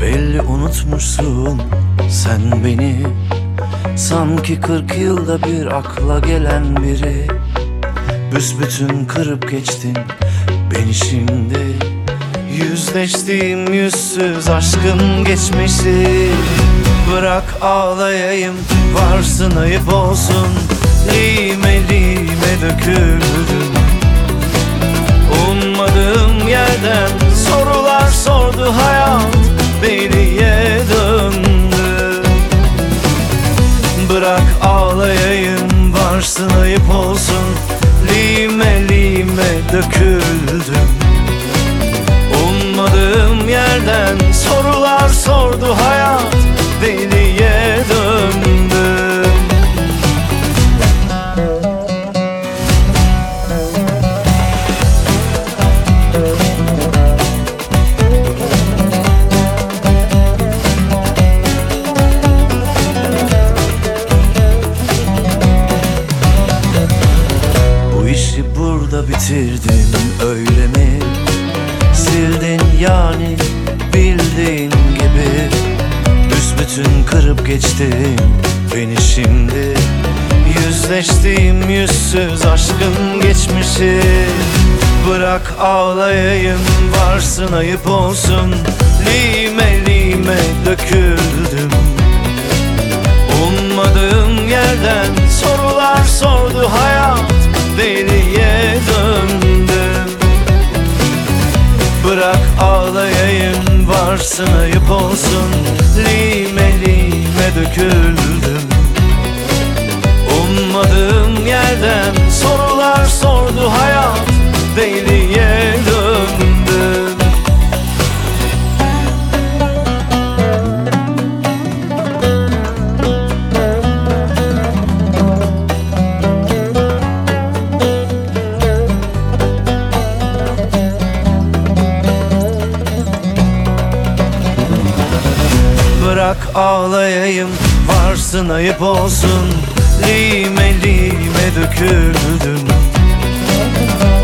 Belli unutmuşsun sen beni. Sanki kırk yılda bir akla gelen biri. Büsbütün kırıp geçtin beni şimdi. Yüzleştiğim yüzsüz aşkın geçmişi. Bırak ağlayayım varsın ayıp olsun. Lime lime döküldüm Ummadığım yerden sorular sordu hayat Bırak ağlayayım varsın ayıp olsun. Lime lime döküldüm. Ummadığım yerden sorular sordu hayat burada bitirdin öyle mi? Sildin yani bildiğin gibi. Büsbütün kırıp geçtin beni şimdi. Yüzleştiğim yüzsüz aşkın geçmişi. Bırak ağlayayım varsın ayıp olsun. Lime lime döküldüm. Ummadığım ağlayayım varsın ayıp olsun Lime lime döküldüm. Ummadığım yerden sorular sordu hayat Deliye döndüm Bırak ağlayayım Varsın ayıp olsun. Lime lime döküldüm.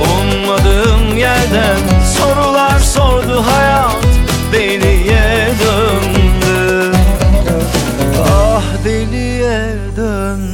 Ummadığım yerden Sorular sordu hayat Deliye döndü. Ah deliye döndü.